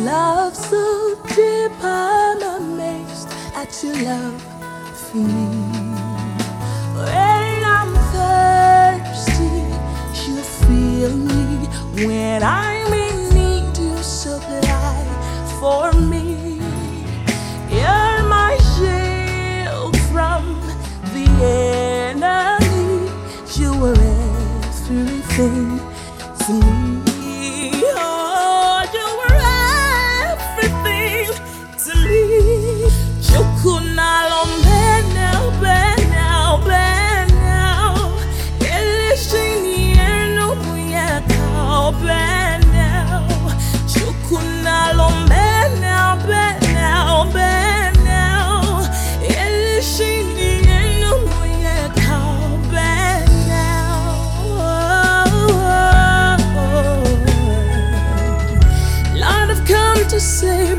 Love so deep I'm amazed at your love for me. When I'm thirsty, you feel me. When I'm in need, you supply for me. You're my shield from the enemy. You are everything to me. say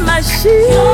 my shield.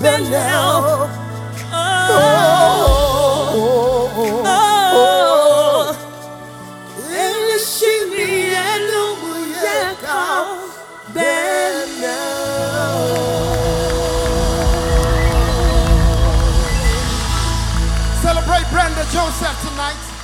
happen now. Oh, oh, oh, Brenda Joseph tonight.